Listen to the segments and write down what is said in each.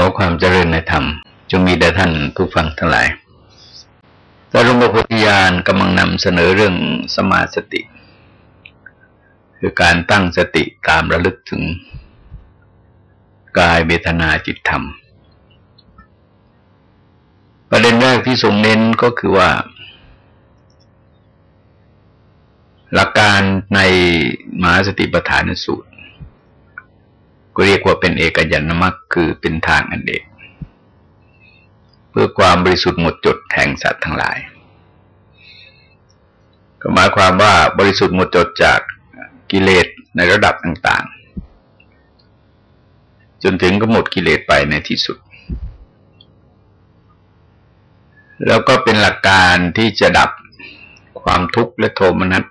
ขอความเจริญในธรรม จงมีแด่ท่านผู้ฟังทั้งหลายพระรมพุทธญาณกำลังนำเสนอเรื่องสมาสติ คือการตั้งสติตามระลึกถึง กายเวทนาจิตธรรม ประเด็นแรกที่ทรงเน้นก็คือว่า หลักการในมหาสติปัฏฐานสูตร ก็เรียกว่าเป็นเอกยันมักคือเป็นทางอันเอกเพื่อความบริสุทธิ์หมดจดแห่งสัตว์ทั้งหลาย ก็หมายความว่าบริสุทธิ์หมดจดจากกิเลสในระดับต่างๆ จนถึงก็หมดกิเลสไปในที่สุด แล้วก็เป็นหลักการที่จะดับความทุกข์และโทมนัส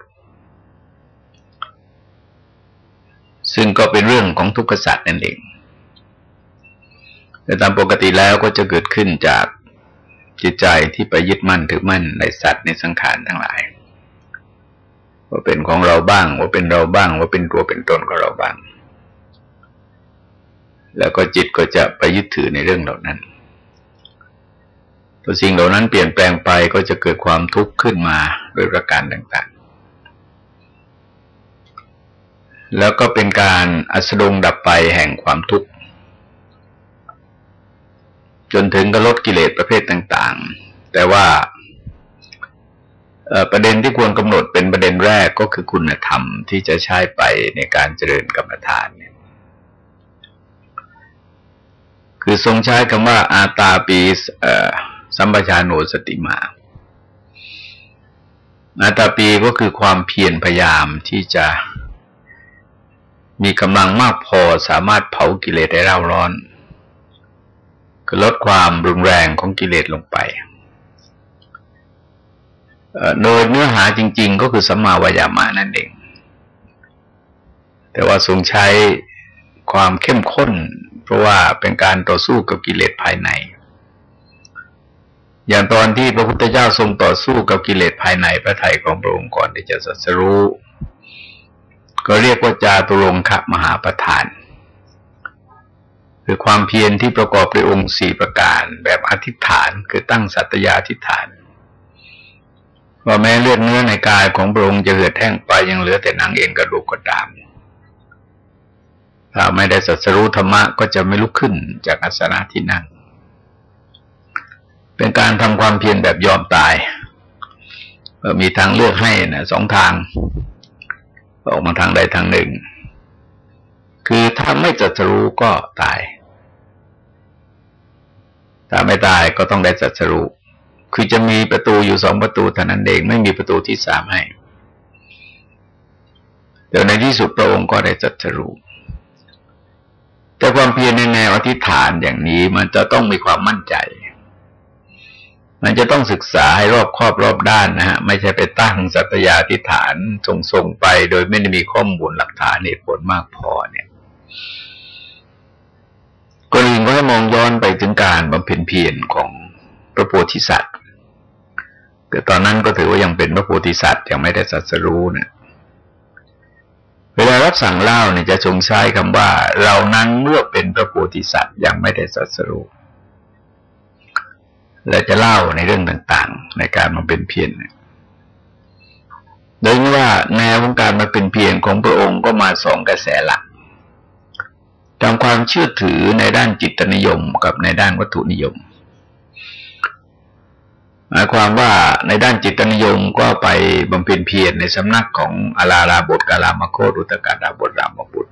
ซึ่งก็เป็นเรื่องของทุกขสัตว์นั่นเองแต่ตามปกติแล้วก็จะเกิดขึ้นจากจิตใจที่ไปยึดมั่นถือมั่นในสัตว์ในสังขารทั้งหลาย ว่าเป็นของเราบ้าง ว่าเป็นเราบ้าง ว่าเป็นตัวเป็นตนของเราบ้าง แล้วก็จิตก็จะไปยึดถือในเรื่องเหล่านั้นพอสิ่งเหล่านั้นเปลี่ยนแปลงไปก็จะเกิดความทุกข์ขึ้นมาโดยประการต่าง แล้วก็เป็นการอัสดงดับไปแห่งความทุกข์จนถึงก็ลดกิเลสประเภทต่าง ๆ แต่ว่าประเด็นที่ควรกำหนดเป็นประเด็นแรกก็คือคุณธรรมที่จะใช้ไปในการเจริญกรรมฐานเนี่ยคือทรงใช้คำว่าอาตาปีสัมปชาโนสติมา อาตาปีก็คือความเพียรพยายามที่จะ มีกำลังมากพอสามารถเผากิเลสได้เร่าร้อนคือลดความรุนแรงของกิเลสลงไปโดยเนื้อหาจริง ๆ ก็คือสัมมาวายามานั่นเอง แต่ว่าทรงใช้ความเข้มข้น เพราะว่าเป็นการต่อสู้กับกิเลสภายใน อย่างตอนที่พระพุทธเจ้าทรงต่อสู้กับกิเลสภายในพระไถ่ของพระองค์ก่อนที่จะสัสรู้ ก็เรียกว่าจาตุรงคะมหาประธาน คือความเพียรที่ประกอบด้วยองค์สี่ประการ แบบอธิษฐานคือตั้งสัตยาธิษฐาน ว่าแม้เลือดเนื้อในกายของพระองค์จะเหือดแห้งไปยังเหลือแต่หนังเอ็นกระดูกก็ตามถ้าไม่ได้สัสรู้ธรรมะก็จะไม่ลุกขึ้นจากอาสนะที่นั่ง เป็นการทำความเพียรแบบยอมตายมีทางเลือกให้นะสองทาง ออกมาทางใดทางหนึ่ง คือถ้าไม่จัดรู้ก็ตาย ถ้าไม่ตายก็ต้องได้จัดรู้คือจะมีประตูอยู่สองประตูเท่านั้นเองไม่มีประตูที่สามให้แต่ในที่สุดพระองค์ก็ได้จัดรู้แต่ความเพียรในแนวอธิษฐานอย่างนี้มันจะต้องมีความมั่นใจ มันจะต้องศึกษาให้รอบครอบรอบด้านนะฮะ ไม่ใช่ไปตั้งสัตยาธิฐานส่งๆไป โดยไม่ได้มีข้อมูลหลักฐานเหตุผลมากพอเนี่ยก็อื่นก็ให้มองย้อนไปถึงการบำเพ็ญเพียรของพระโพธิสัตว์แต่ตอนนั้นก็ถือว่ายังเป็นพระโพธิสัตว์ยังไม่ได้สัสรู้เนี่ยเวลารับสั่งเล่าเนี่ยจะชงใช้คำว่า เรานั้นเมื่อเป็นพระโพธิสัตว์ยังไม่ได้สัสรู้ และจะเล่าในเรื่องต่างๆ ในการมาเป็นเพียรโดยว่าแนวของการมาเป็นเพียรของพระองค์ก็มาสองกระแสหลักตามความเชื่อถือในด้านจิตนิยมกับในด้านวัตถุนิยม หมายความว่าในด้านจิตนิยมก็ไปบำเพ็ญเพียรในสำนักของอาลาราบทกาลามโคดุตกาดาบทรามบุตร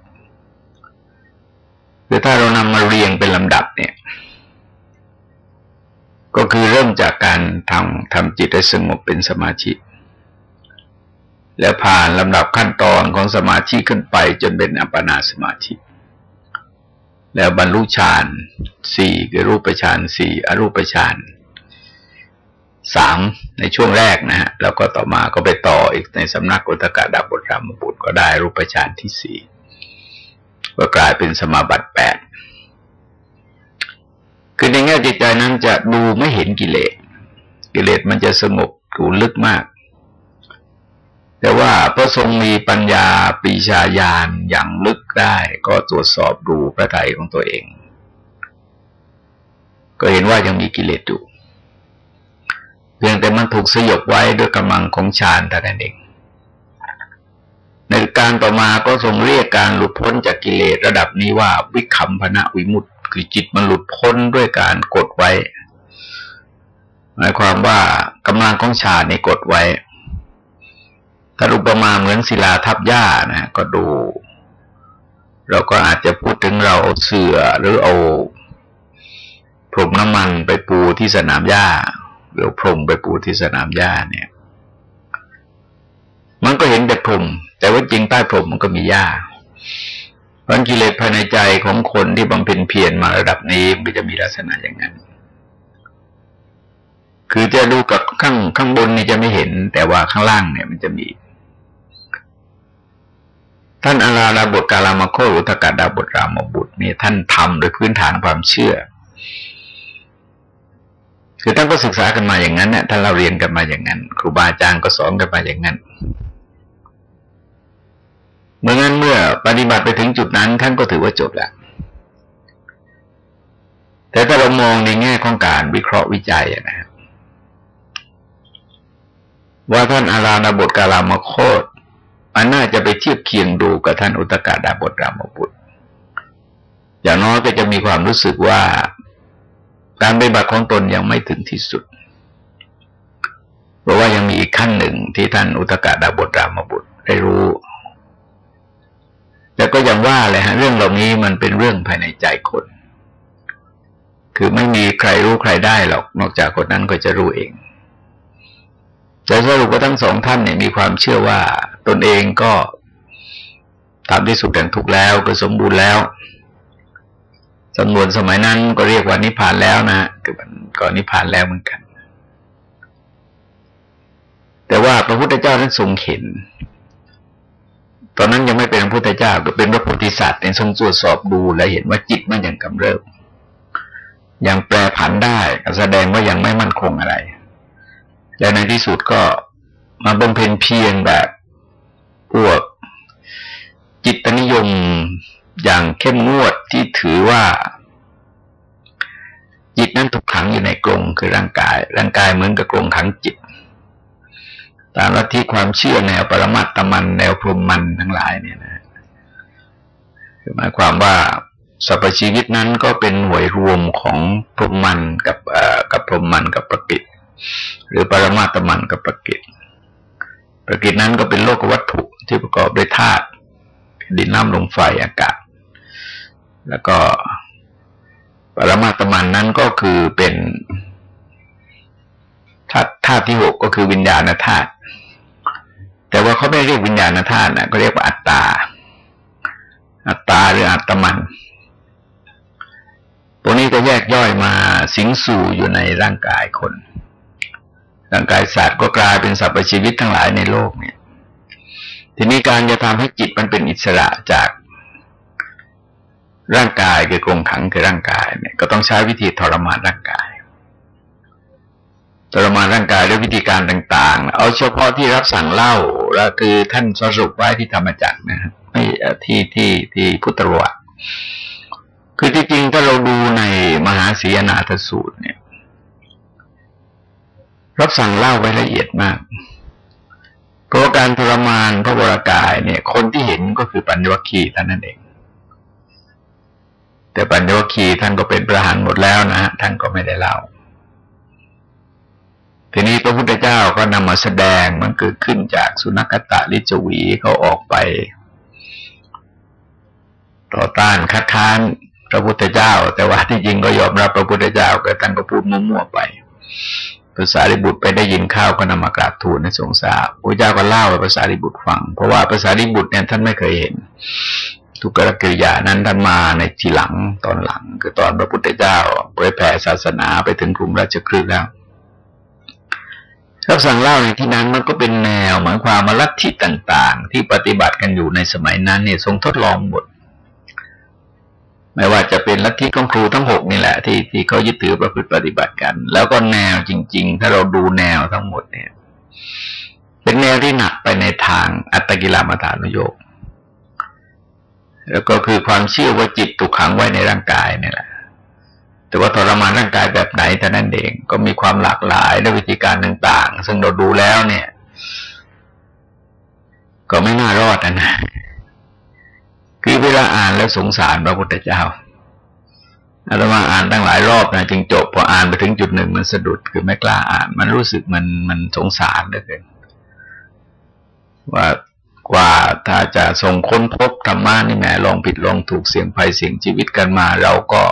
คือถ้าเรานำมาเรียงเป็นลำดับเนี่ย ก็คือเริ่มจากการทำทำจิตให้สงบเป็นสมาธิแล้วผ่านลำดับขั้นตอนของสมาธิขึ้นไปจนเป็นอัปปนาสมาธิ แล้วบรรลุฌานสี่คือรูปฌานสี่อรูปฌานสามในช่วงแรกนะฮะแล้วก็ต่อมาก็ไปต่ออีกในสำนักอุตกะดาบทรามบุตรก็ได้รูปฌานที่สี่ก็กลายเป็นสมาบัติแปด คือในแง่จิตใจนั้นจะดูไม่เห็นกิเลส กิเลสมันจะสงบถูลึกมาก แต่ว่าพระทรงมีปัญญาปีชาญาณอย่างลึกได้ ก็ตรวจสอบดูพระไตรของตัวเอง ก็เห็นว่ายังมีกิเลสอยู่เพียงแต่มันถูกสยบไว้ด้วยกำลังของฌานแต่นั้นเอง ในการต่อมาก็ทรงเรียกการหลุดพ้นจากกิเลสระดับนี้ว่าวิคัมพนะวิมุตติ คือจิตมันหลุดพ้นด้วยการกดไว้ หมายความว่ากำลังของฌานนี่กดไว้ถ้าอุปมาเหมือนศิลาทับหญ้านะก็ดู เราก็อาจจะพูดถึงเราเอาเสือหรือเอาพรมน้ำมันไปปูที่สนามหญ้าหรือพรมไปปูที่สนามหญ้าเนี่ย มันก็เห็นแต่พรมแต่ว่าจริงใต้พรมมันก็มีหญ้า ราะกิเลสภายในใจของคนที่บำเพ็ญเพียรมาระดับนี้มันจะมีลักษณะอย่างนั้น คือจะดูกับข้างข้างบนนี่จะไม่เห็น แต่ว่าข้างล่างเนี่ยมันจะมี ท่านอาราลาบทกาลามโครุตกาดาบทรามบุตรนี่ท่านทำโดยพื้นฐานความเชื่อ คือท่านก็ศึกษากันมาอย่างนั้นเนี่ยท่านเราเรียนกันมาอย่างนั้น ครูบาอาจารย์ก็สอนกันมาอย่างนั้น เมื่อนั้นเมื่อปฏิบัติไปถึงจุดนั้น ท่านก็ถือว่าจบแล้ว แต่ถ้าเรามองในแง่ของการวิเคราะห์วิจัยนะครับว่าท่านอาราณบทกาลามโคตมันน่าจะไปเทียบเคียงดูกับท่านอุตกาดาบทรามบุตร อย่างน้อยก็จะมีความรู้สึกว่าการปฏิบัติของตนยังไม่ถึงที่สุด เพราะว่ายังมีอีกขั้นหนึ่งที่ท่านอุตกาดาบทรามบุตรได้รู้ ก็ยังว่าเลยฮะเรื่องเหล่านี้มันเป็นเรื่องภายในใจคน คือไม่มีใครรู้ใครได้หรอก นอกจากคนนั้นก็จะรู้เองแต่สรุปว่าทั้งสองท่านเนี่ยมีความเชื่อว่า ตนเองก็ทำที่สุดแห่งทุกแล้วก็สมบูรณ์แล้วจำนวนสมัยนั้นก็เรียกว่านิพพานแล้วนะคือมันก็นิพพานแล้วเหมือนกัน แต่ว่าพระพุทธเจ้าท่านทรงเห็น ตอนนั้นยังไม่เป็นพระพุทธเจ้าก็เป็นพระโพธิสัตว์เนี่ยทรงตรวจสอบดูและเห็นว่าจิตมันยังกำเริบยังแปรผันได้แสดงว่ายังไม่มั่นคงอะไร และในที่สุดก็มาบำเพ็ญเพียรแบบพวกจิตนิยมอย่างเข้มงวดที่ถือว่า จิตนั้นถูกขังอยู่ในกรงคือร่างกาย ร่างกายเหมือนกับกรงขังจิต ตามลัทธิความเชื่อแนวปรมัตตมันแนวพรหมมันทั้งหลายเนี่ยนะคือหมายความว่าสรรพชีวิตนั้นก็เป็นหน่วยรวมของพรหมมันกับกับพรหมมันกับประกิตหรือปรมาตมันกับประกิตประกิตนั้นก็เป็นโลกวัตถุที่ประกอบด้วยธาตุดินน้ำลมไฟอากาศ แล้วก็ปรมาตมันนั้นก็คือเป็นธาตุธาตุที่หกก็คือวิญญาณธาตุ ว่าเขาไม่เรียกวิญญาณธาตุนะก็เรียกว่าอัตตา อัตตาหรืออัตมันพวกนี้ก็แยกย่อยมาสิงสู่อยู่ในร่างกายคน ร่างกายสัตว์ก็กลายเป็นสรรพชีวิตทั้งหลายในโลกเนี่ย ทีนี้การจะทำให้จิตมันเป็นอิสระจากร่างกายคือกรงขังคือร่างกายเนี่ยก็ต้องใช้วิธีทรมานร่างกาย ทรมานร่างกายด้วยวิธีการต่างๆ เอาเฉพาะที่รับสั่งเล่าแล้วคือท่านสรุปไว้ที่ธรรมจักรนะครับไม่ที่ที่ที่พุทธวัตรคือที่จริงถ้าเราดูในมหาศีนาทสูตรเนี่ย รับสั่งเล่าไว้ละเอียดมากเพราะการทรมานพระวรากายเนี่ย คนที่เห็นก็คือปัญญวคีท่านนั่นเอง แต่ปัญญวคีท่านก็เป็นประหารหมดแล้วนะฮะท่านก็ไม่ได้เล่า ทีนี้พระพุทธเจ้าก็นำมาแสดงมันเกิดขึ้นจากสุนัขตะลิจวีเขาออกไป ต่อต้านคัดค้านพระพุทธเจ้า แต่ว่าที่จริงก็ยอมรับพระพุทธเจ้าก็ท่านก็พูดมั่วๆไปภาษาริบุตรไปได้ยินข้าวก็นำมากราบทูลในสงสารพระเจ้าก็เล่าให้ภาษาริบุตรฟัง เพราะว่าภาษาริบุตรเนี่ยท่านไม่เคยเห็น ทุกกรกิริยานั้นท่านมาในทีหลังตอนหลัง คือตอนพระพุทธเจ้าเผยแผ่ศาสนาไปถึงกรุงราชคฤห์แล้ว รับสั่งเล่าในที่นั้นมันก็เป็นแนวหมายความมาลัทธิต่าง ๆ ที่ปฏิบัติกันอยู่ในสมัยนั้นเนี่ยทรงทดลองหมดไม่ว่าจะเป็นลัทธิของครูทั้งหกนี่แหละ ที่ที่เขายึดถือประพฤติปฏิบัติกัน แล้วก็แนวจริง ๆ ถ้าเราดูแนวทั้งหมดเนี่ย เป็นแนวที่หนักไปในทางอัตตกิลามาฐานุโยกแล้วก็คือความเชื่อว่าจิตถูกขังไว้ในร่างกายนี่แหละ แต่ว่าทรมานร่างกายแบบไหนแต่นั่นเองก็มีความหลากหลายและวิธีการต่างๆ ซึ่งเราดูแล้วเนี่ย ก็ไม่น่ารอดนะนะคือเวลาอ่านแล้วสงสารพระพุทธเจ้าอาตมาอ่านตั้งหลายรอบนะจึงจบพออ่านไปถึงจุดหนึ่งมันสะดุดคือไม่กล้าอ่าน มันรู้สึกมันมันสงสารเหลือเกินว่ากว่าถ้าจะส่งค้นพบธรรมะนี่แหมลองผิดลองถูกเสี่ยงภัยเสี่ยงชีวิตกันมา เราก็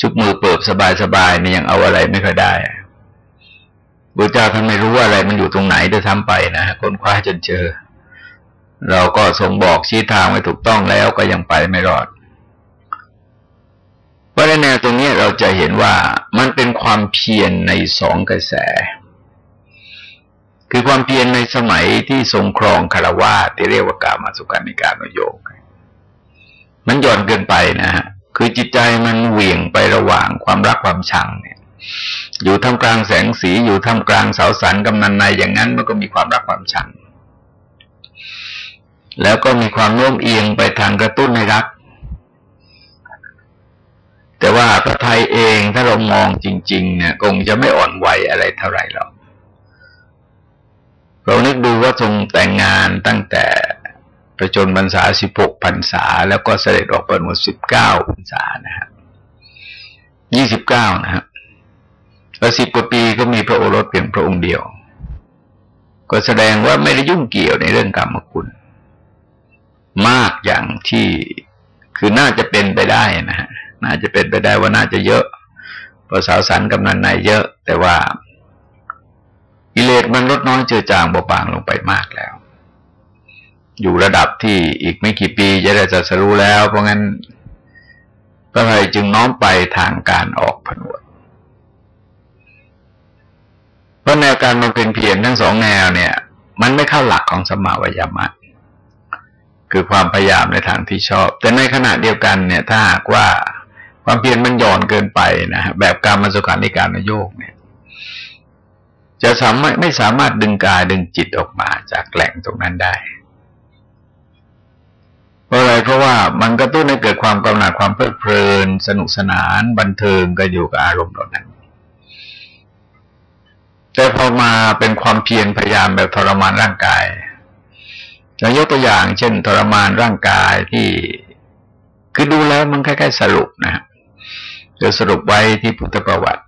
ชุบมือเปิบสบายๆนี่ยังเอาอะไรไม่ค่อยได้บุเจ้าท่านไม่รู้ว่าอะไรมันอยู่ตรงไหนโดยทำไปนะค้นคว้าจนเจอ เราก็ทรงบอกชี้ทางไว้ถูกต้องแล้วก็ยังไปไม่รอดเพราะในแนวตรงนี้เราจะเห็นว่ามันเป็นความเพียรในสองกระแส คือความเพียรในสมัยที่ทรงครองคารวาที่เรียกว่ากามาสุการในการโยกมันหย่อนเกินไปนะฮะ คือจิตใจมันเหวี่ยงไประหว่างความรักความชังเนี่ย อยู่ท่ามกลางแสงสีอยู่ท่ามกลางเสาสันกำนันในอย่างนั้นมันก็มีความรักความชัง แล้วก็มีความโน้มเอียงไปทางกระตุ้นให้รัก แต่ว่าพระไทยเองถ้าเรามองจริง ๆ เนี่ยคงจะไม่อ่อนไหวอะไรเท่าไหร่หรอกเรานึกดูว่าทรงแต่งงานตั้งแต่ ประจนพรรษาสิบหกพรรษา แล้วก็เสด็จออกไปหมดสิบเก้าพรรษานะฮะยี่สิบเก้านะฮะแล้วสิบกว่าปีก็มีพระโอรสเพียงพระองค์เดียว ก็แสดงว่าไม่ได้ยุ่งเกี่ยวในเรื่องกรรมคุณ มากอย่างที่คือน่าจะเป็นไปได้นะฮะน่าจะเป็นไปได้ว่าน่าจะเยอะเพราะสาวสันกำนันในเยอะ แต่ว่ากิเลสมันลดน้อยเจือจางเบาบางลงไปมากแล้ว อยู่ระดับที่อีกไม่กี่ปีจะได้จะสรู้แล้ว เพราะงั้นพระไทยจึงน้อมไปทางการออกผนวดเพราะแนวการมันเป็นเพียรทั้งสองแนวเนี่ย มันไม่เข้าหลักของสมาวยามะคือความพยายามในทางที่ชอบ แต่ในขณะเดียวกันเนี่ย ถ้าหากว่าความเพียรมันหย่อนเกินไปนะฮะแบบการมสุขานิการนโยกเนี่ย จะสามารถไม่สามารถดึงกายดึงจิตออกมาจากแหล่งตรงนั้นได้ เพราะอะไรเพราะว่ามันกระตุ้นให้เกิดความกำหนัดความเพลิดเพลิน สนุกสนานบันเทิงก็อยู่กับอารมณ์เหล่านั้น แต่พอมาเป็นความเพียรพยายามแบบทรมานร่างกายเรายกตัวอย่างเช่น ทรมานร่างกายที่คือดูแล้วมันคล้ายๆสรุปนะจะสรุปไว้ที่พุทธประวัติ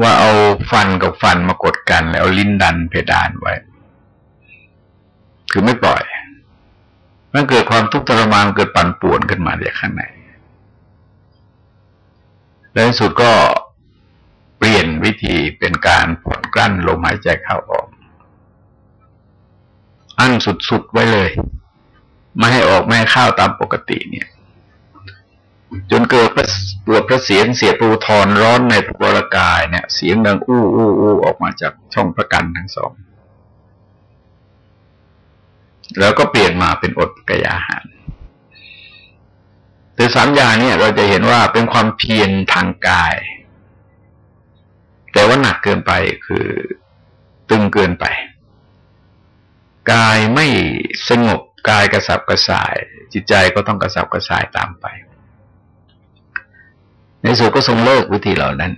ว่าเอาฟันกับฟันมากดกัน แล้วลิ้นดันเพดานไว้ คือไม่ปล่อย มันเกิดความทุกข์ทรมานเกิดปั่นป่วนขึ้นมาจากข้างในแล้วสุดก็เปลี่ยนวิธีเป็นการผ่อนกลั้นลมหายใจเข้าออก อั้นสุดๆไว้เลย ไม่ให้ออกไม่ให้เข้าตามปกติเนี่ย จนเกิดเกิดพระเสียงเสียปูทอนร้อนในพระวรกายเนี่ย เสียงดังอู้อู้อู้ออกมาจากช่องประกันทั้งสอง แล้วก็เปลี่ยนมาเป็นอดกยาหารแต่สามอย่างเนี่ยเราจะเห็นว่าเป็นความเพียรทางกาย แต่ว่าหนักเกินไปคือตึงเกินไป กายไม่สงบกายกระสับกระส่าย จิตใจก็ต้องกระสับกระส่ายตามไป ในสุดก็ทรงเลิกวิธีเหล่านั้น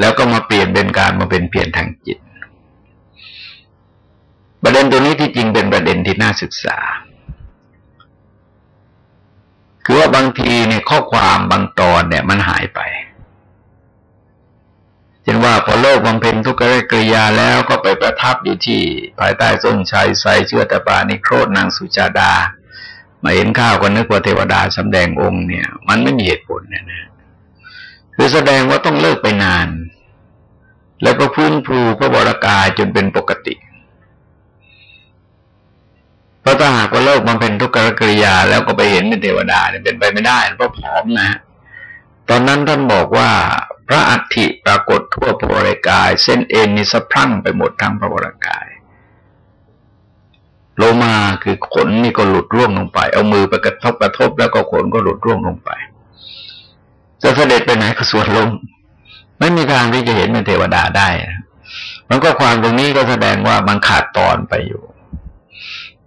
แล้วก็มาเปลี่ยนเป็นการมาเป็นเปลี่ยนทางจิต ประเด็นตัวนี้ที่จริงเป็นประเด็นที่น่าศึกษา คือว่าบางทีเนี่ยข้อความบางตอนเนี่ยมันหายไปเช่นว่าพอโลกบำเพ็ญทุกขกริยาแล้วก็ไปประทับอยู่ที่ภายใต้ทรงชัยใส่เชื่อตะปานิโครดนางสุจาดา มาเห็นข้าวก็นึกว่าเทวดาสำแดงองค์เนี่ย มันไม่มีเหตุผลนะนะคือแสดงว่าต้องเลิกไปนาน แล้วก็พื้นภูพระบรากายจนเป็นปกติเพราะถ้าหากว่าเลิกมันเป็นทุกขกริยา แล้วก็ไปเห็นเป็นเทวดาเนี่ยเป็นไปไม่ได้เพราะผอมนะ ตอนนั้นท่านบอกว่าพระอัฐิปรากฏทั่วพระบรกาย เส้นเอ็นนี่สะพรั่งไปหมดทั้งพระบรกายโลมาคือขนนี่ก็หลุดร่วงลงไป เอามือไปกระทบกระทบแล้วก็ขนก็หลุดร่วงลงไปจะเสด็จไปไหนก็สวนลง ไม่มีทางที่จะเห็นเป็นเทวดาได้ มันก็ความตรงนี้ก็แสดงว่ามันขาดตอนไปอยู่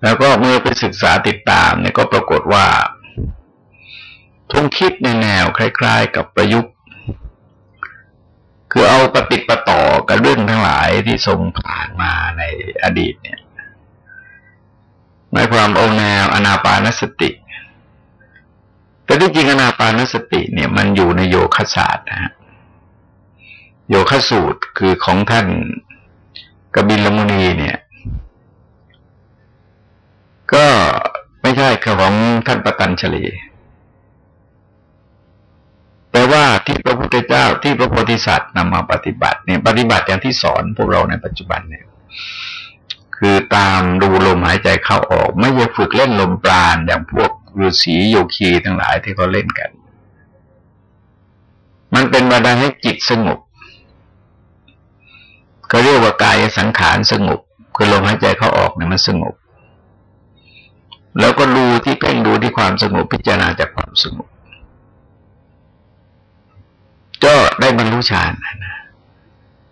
แล้วก็เมื่อไปศึกษาติดตามเนี่ยก็ปรากฏว่าทงคิดในแนวคล้าย ๆ กับประยุกต์ คือเอาปฏิปต่อกับเรื่องทั้งหลายที่ทรงผ่านมาในอดีตเนี่ยหมายความเอาแนวอนาปานสติ แต่ที่จริงอนาปานสติเนี่ยมันอยู่ในโยคะศาสตร์นะฮะโยคะสูตรคือของท่านกบิลมุนีเนี่ย ก็ไม่ใช่ของท่านปตัญชลีแต่ว่าที่พระพุทธเจ้าที่พระโพธิสัตว์นำมาปฏิบัติเนี่ยปฏิบัติอย่างที่สอนพวกเราในปัจจุบันเนี่ยคือตามดูลมหายใจเข้าออก ไม่ใช่ฝึกเล่นลมปราณอย่างพวกฤาษีโยคีทั้งหลายที่เขาเล่นกัน มันเป็นบันดาให้จิตสงบก็เรียกว่ากายสังขารสงบ คือลมหายใจเข้าออกเนี่ยมันสงบ แล้วก็ดูที่เพ่งดูที่ความสงบพิจารณาจากความสงบก็ได้บรรลุฌานนะ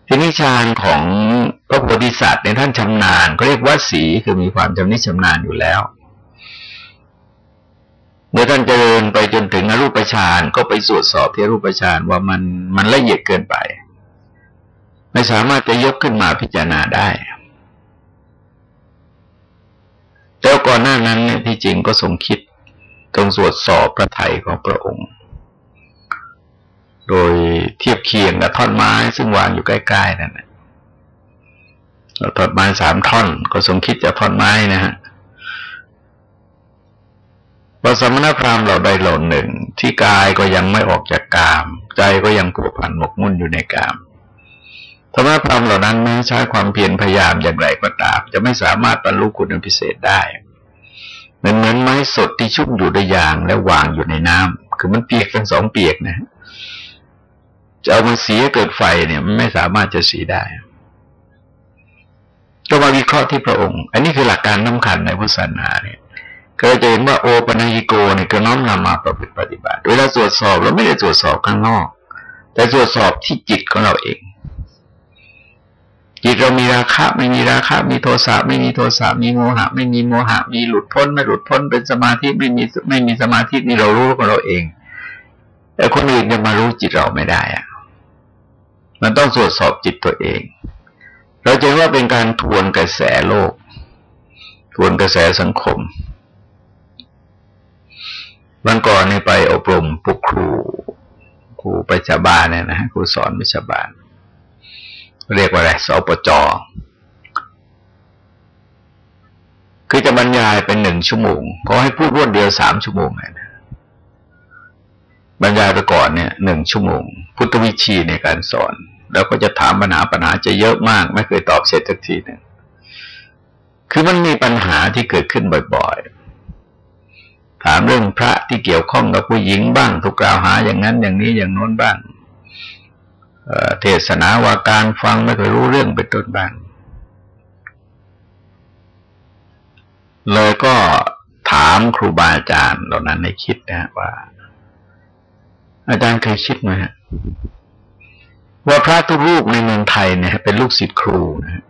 ทีนี้ฌานของพระโพธิสัตว์ในท่านชำนาญก็เรียกว่าสีคือมีความชำนิชำนาญอยู่แล้วเมื่อท่านเจริญไปจนถึงอรูปฌานก็ไปตรวจสอบที่รูปฌานว่ามันมันละเอียดเกินไป ไม่สามารถจะยกขึ้นมาพิจารณาได้ แต่ก่อนหน้านั้นเนี่ยที่จริงก็ทรงคิดตรงตรวจสอบพระไถ่ของพระองค์ โดยเทียบเคียงกับท่อนไม้ซึ่งวางอยู่ใกล้ๆนั่นแหละท่อนไม้สามท่อน ก็สมคิดจะท่อนไม้นะฮะพระสมณพราหมณ์เราได้หล่นหนึ่ง ที่กายก็ยังไม่ออกจากกาม ใจก็ยังผูกพันหมกมุ่นอยู่ในกาม ธรรมะพรามเหล่านั้นแม้ใช้ความเพียรพยายามอย่างไรก็ตาม จะไม่สามารถบรรลุคุณพิเศษได้เหมือนเหมือนไม้สดที่ชุ่มอยู่ในยางและวางอยู่ในน้ำคือมันเปียกทั้งสองเปียกนะจะเอามาเสียเกิดไฟเนี่ยมันไม่สามารถจะสีได้ก็มาวิเคราะห์ที่พระองค์ อันนี้คือหลักการสาคัญในพุทธศาสนาเนี่ยก็จะเห็นว่าโอปัญิโกเนี่ยก็น้อมนำมาประพฤติปฏิบัติ เวลาตรวจสอบเราไม่ได้ตรวจสอบข้างนอก แต่ตรวจสอบที่จิตของเราเอง จิตเรามีราคะไม่มีราคะ มีโทสะไม่มีโทสะมีโมหะ ไม่มีโมหะ มีหลุดพ้น ไม่หลุดพ้นเป็นสมาธิไม่มีไม่มีสมาธินี่เรารู้ของเราเอง แต่คนอื่นจะมารู้จิตเราไม่ได้อะมันต้องตรวจสอบจิตตัวเอง เราจะว่าเป็นการทวนกระแสโลก ทวนกระแสสังคมวันก่อนนี่ไปอบรมปุกครู ครูไปชาบานเนี่ยนะครูสอนวิชาบาล เรียกว่าอะไรสปจคือจะบรรยายเป็นหนึ่งชั่วโมงเขาให้พูดรวดเดียวสามชั่วโมงเลยนะบรรยายไปก่อนเนี่ยหนึ่งชั่วโมง พุทธวิชีในการสอน แล้วก็จะถามปัญหาปัญหาจะเยอะมาก ไม่เคยตอบเสร็จสักทีหนึ่งคือมันมีปัญหาที่เกิดขึ้นบ่อยๆ ถามเรื่องพระที่เกี่ยวข้องกับผู้หญิงบ้าง ถูกกล่าวหาอย่างนั้นอย่างนี้อย่างโน้นบ้าง เทศนาว่าการฟังไม่เคยรู้เรื่องเป็นต้นบ้างเลยก็ถามครูบาอาจารย์เหล่านั้นให้คิดนะว่า อาจารย์เคยคิดไหมว่าพระทุกรูปในเมืองไทยเนี่ย เป็นลูกศิษย์ครูนะ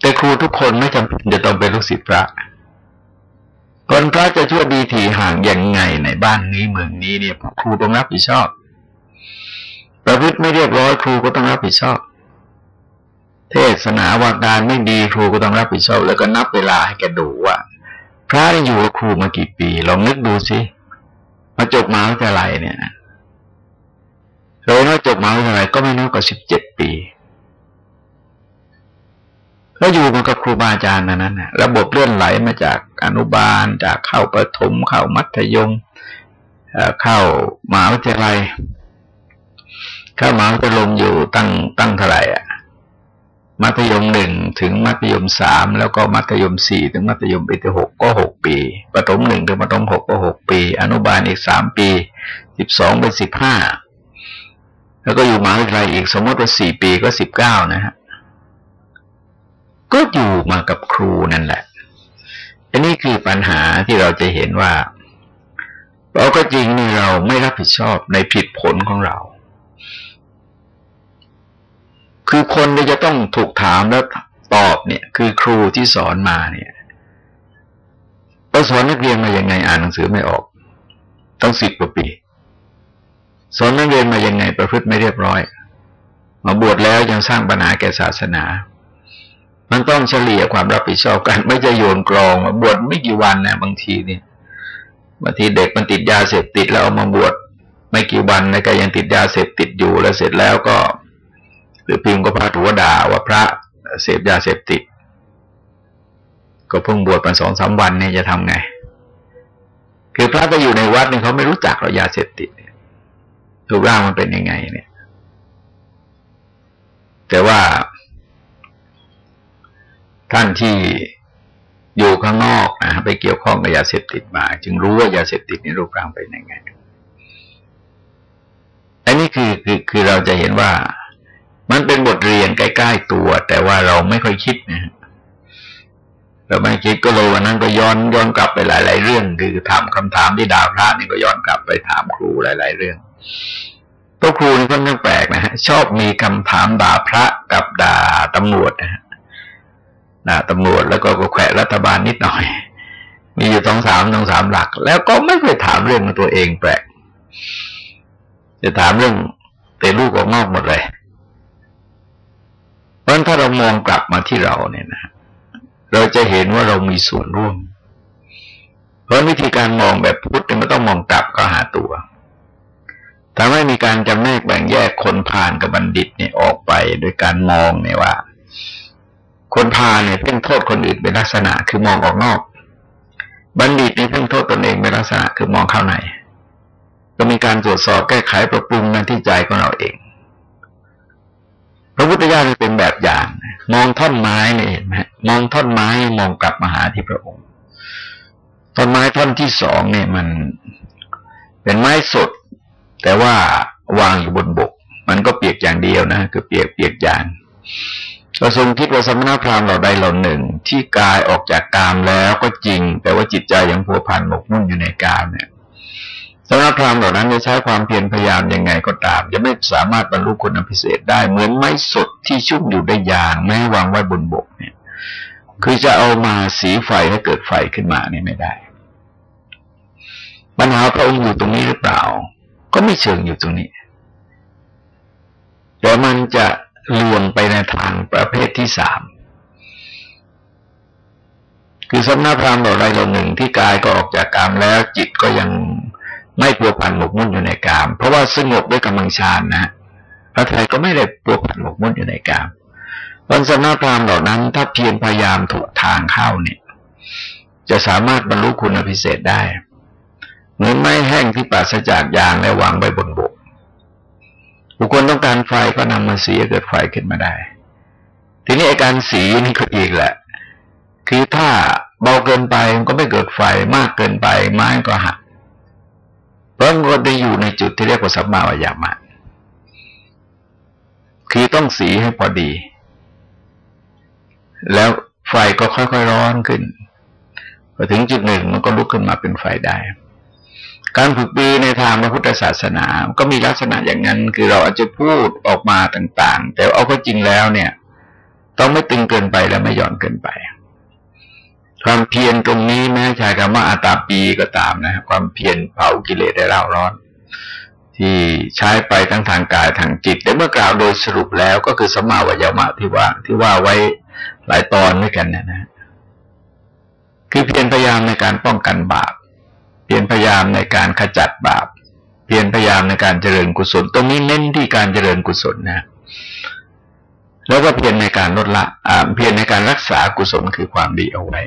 แต่ครูทุกคนไม่จำเป็นจะต้องเป็นลูกศิษย์พระคนพระจะช่วยดีถี่ห่างย่างไงในบ้านนี้เมืองนี้เนี่ยครูต้องรับผิดชอบ ประพฤติไม่เรียบร้อยครูก็ต้องรับผิดชอบ เทศนาวาการไม่ดีครูก็ต้องรับผิดชอบ แล้วก็นับเวลาให้แกดูว่า พระอยู่กับครูมากี่ปีลองนึกดูสิมาจบมาวิทยาลัยเนี่ยโดยว่าจบมหาวิทยาลัยก็ไม่น้อยกว่าสิบเจ็ดปีแล้วอยู่มากับครูบาอาจารย์นั้นนะระบบเลื่อนไหลมาจากอนุบาล จากเข้าประถมเข้ามัธยมเข้ามหาวิทยาลัย ข้ามหาวิทยาลัยอยู่ตั้งตั้งเท่าไหร่อะ มัธยมหนึ่งถึงมัธยมสามแล้วก็มัธยมสี่ถึงมัธยมปีที่หกก็หกปีประถมหนึ่งถึงประถมหกก็หกปี อนุบาลอีกสามปีสิบสองเป็นสิบห้าแล้วก็อยู่มหาวิทยาลัยอีกสมมติว่าสี่ปีก็สิบเก้านะฮะก็อยู่มากับครูนั่นแหละ อันนี้คือปัญหาที่เราจะเห็นว่า เราก็จริงนี่เราไม่รับผิดชอบในผิดผลของเรา คือคนที่จะต้องถูกถามแล้วตอบเนี่ย คือครูที่สอนมาเนี่ยเราสอนนักเรียนมาอย่างไงอ่านหนังสือไม่ออกตั้งสิบกว่าปี สอนนักเรียนมายังไงประพฤติไม่เรียบร้อย มาบวชแล้วยังสร้างปัญหาแก่ศาสนา มันต้องเฉลี่ยความรับผิดชอบกัน ไม่จะโยนกรองมาบวชไม่กี่วันนะบางทีเนี่ยบางทีเด็กมันติดยาเสพติดแล้วเอามาบวชไม่กี่วันนะก็ยังติดยาเสพติดอยู่แล้วเสร็จแล้วก็ หรือพิมพ์ก็พาถัวด่าว่าพระเสพยาเสพติด ก็เพิ่งบวชมาสองสามวันเนี่ยจะทำไง คือพระไปอยู่ในวัดเนี่ยเขาไม่รู้จักเรายาเสพติดรูปร่างมันเป็นยังไง เนี่ย แต่ว่า ท่านที่อยู่ข้างนอกนะไปเกี่ยวข้องกับยาเสพติดมา จึงรู้ว่ายาเสพติดในรูปร่างเป็นยังไงอันนี้คือคือคือเราจะเห็นว่า มันเป็นบทเรียนใกล้ๆตัว แต่ว่าเราไม่ค่อยคิดนะเราไม่คิดก็เลยวันนั้นก็ย้อนย้อนกลับไปหลาย ๆ เรื่อง คือถามคำถามที่ดาวพระนี่ก็ย้อนกลับไปถามครูหลาย ๆ เรื่องตัวครูนี่ค่อนข้างแปลกนะฮะชอบมีคำถามด่าพระกับด่าตำรวจนะฮะด่าตำรวจแล้วก็แขวะรัฐบาลนิดหน่อย มีอยู่สองสามสองสามหลัก แล้วก็ไม่เคยถามเรื่องของตัวเองแปลกจะถามเรื่องเตะลูกออกนอกหมดเลย ราะถ้าเรามองกลับมาที่เราเนี่ยนะเราจะเห็นว่าเรามีส่วนร่วม เพราะวิธีการมองแบบพุทธมันต้องมองกลับก็หาตัวทำให้มีการจำแนกแบ่งแยกคนผ่านกับบัณฑิตเนี่ยออกไป โดยการมองเนี่ยว่า คนพาเนี่ยเพ่งโทษคนอื่นเป็นลักษณะคือมองออกนอก บัณฑิตเนี่ยเพ่งโทษตนเองเป็นลักษณะคือมองเข้าในก็มีการตรวจสอบแก้ไขปรับปรุงในที่ใจของเราเอง พระพุทธเจ้าเป็นแบบอย่าง มองท่อนไม้เนี่ยเห็นไหมมองท่อนไม้มองกลับมาหาที่พระองค์ท่อนไม้ท่อนที่สองเนี่ยมันเป็นไม้สด แต่ว่าวางอยู่บนบก มันก็เปียกอย่างเดียวนะคือเปียกเปียกอย่างเราทรงคิดว่าสมณพราหมณ์เราใดเราหนึ่ง ที่กายออกจากกามแล้วก็จริง แต่ว่าจิตใจยังพัวพันหมกมุ่นอยู่ในกามเนี่ย สำนักพราหมณ์เหล่านั้นจะใช้ความเพียรพยายามยังไงก็ตาม จะไม่สามารถบรรลุคุณพิเศษได้ เหมือนไม้สดที่ชุ่มอยู่ได้ยางแม้วางไว้บนบกเนี่ย คือจะเอามาสีไฟให้เกิดไฟขึ้นมานี่ไม่ได้ปัญหาพระองค์อยู่ตรงนี้หรือเปล่า ก็ไม่เชิงอยู่ตรงนี้ แต่มันจะลวงไปในทางประเภทที่สามคือสำนักพราหมณ์เราใดเราหนึ่งที่กายก็ออกจากกามแล้วจิตก็ยัง ไม่ปัวพันหมกมุ่นอยู่ในกาม เพราะว่าสงบด้วยกำลังฌานนะพระไทยก็ไม่ได้ปัวพันหมกมุ่นอยู่ในกามวันสนาพรามเหล่านั้น ถ้าเพียรพยายามถูกทางเข้าเนี่ย จะสามารถบรรลุคุณพิเศษได้ เหมือนไม้แห้งที่ปราศจากยางและวางไว้บนบก บุคคลต้องการไฟก็นำมาสีเกิดไฟขึ้นมาได้ ทีนี้อาการสีนี่ก็อีกแหละ คือถ้าเบาเกินไปมันก็ไม่เกิดไฟมากเกินไป ไม้ก็หัก เพราะมันก็จะอยู่ในจุดที่เรียกว่าสัมมาวายามะ คือต้องสีให้พอดี แล้วไฟก็ค่อยๆร้อนขึ้นพอถึงจุดหนึ่งมันก็ลุกขึ้นมาเป็นไฟได้ การฝึกปีในทางพระพุทธศาสนา ก็มีลักษณะอย่างนั้น คือเราอาจจะพูดออกมาต่าง ๆ แต่เอาก็จริงแล้วเนี่ย ต้องไม่ตึงเกินไปและไม่หย่อนเกินไป ความเพียรตรงนี้แม้ใช้คำว่าอาตาปีก็ตามนะความเพียรเผากิเลสได้เล่าร้อน ที่ใช้ไปทั้งทางกายทางจิต แต่เมื่อกล่าวโดยสรุปแล้วก็คือสมาวยามะที่ว่าที่ว่าไว้หลายตอนด้วยกันเนี่ยนะคือเพียรพยายามในการป้องกันบาป เพียรพยายามในการขจัดบาป เพียรพยายามในการเจริญกุศล ตรงนี้เน้นที่การเจริญกุศลนะแล้วก็เพียรในการลดละเพียรในการรักษากุศลคือความดีเอาไว้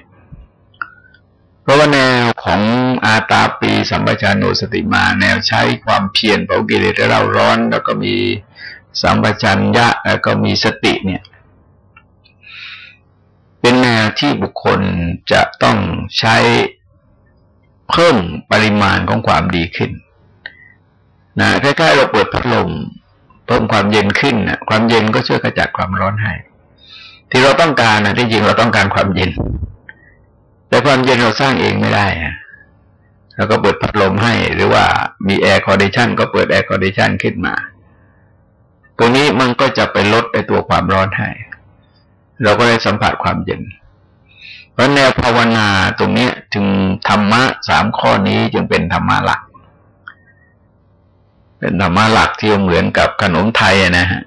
เพราะว่าแนวของอาตาปี สัมปชานโนสติมาแนวใช้ความเพียรเผากิเลสเราร้อน แล้วก็มีสัมปชัญญะแล้วก็มีสติเนี่ย เป็นแนวที่บุคคลจะต้องใช้เพิ่มปริมาณของความดีขึ้นนะคล้ายๆเราเปิดพัดลมเพิ่มความเย็นขึ้นนะความเย็นก็ช่วยกระจัดความร้อนให้ ที่เราต้องการนะที่จริงเราต้องการความเย็น แต่ความเย็นเราสร้างเองไม่ได้ แล้วก็เปิดพัดลมให้ หรือว่ามี air condition ก็เปิด air condition ขึ้นมาตรงนี้มันก็จะไปลดในตัวความร้อนให้ เราก็ได้สัมผัสความเย็น เพราะแนวภาวนาตรงนี้จึงธรรมะสามข้อนี้จึงเป็นธรรมะหลัก เป็นธรรมะหลักที่เหมือนกับขนมไทยนะฮะ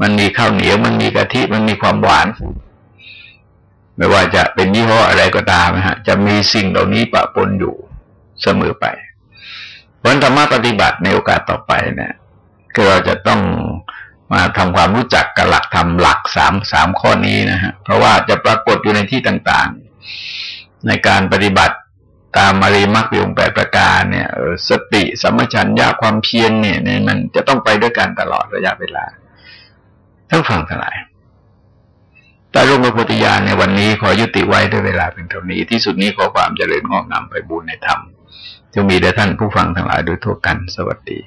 มันมีข้าวเหนียว มันมีกะทิ มันมีความหวาน ไม่ว่าจะเป็นยี่ห้ออะไรก็ตามนะฮะ จะมีสิ่งเหล่านี้ปะปนอยู่เสมอไปผลธรรมะปฏิบัติในโอกาสต่อไปเนี่ยคือเราจะต้องมาทำความรู้จักกับหลักธรรมหลักสามสามข้อนี้นะฮะ เพราะว่าจะปรากฏอยู่ในที่ต่างๆ ในการปฏิบัติตามมารีมักคองแปดประการเนี่ยสติสัมชัญญาความเพียรเนี่ยเนี่ยมันจะต้องไปด้วยกันตลอดระยะเวลาทั้งฝั่งทั้งหลาย ใต้ร่มพระพุทธญาณในวันนี้ขอยุติไว้ด้วยเวลาเป็นเท่านี้ที่สุดนี้ขอความเจริญงอกงามไปบูรณนธรรมจงมีแด่ท่านผู้ฟังทั้งหลายโดยทั่วกันสวัสดี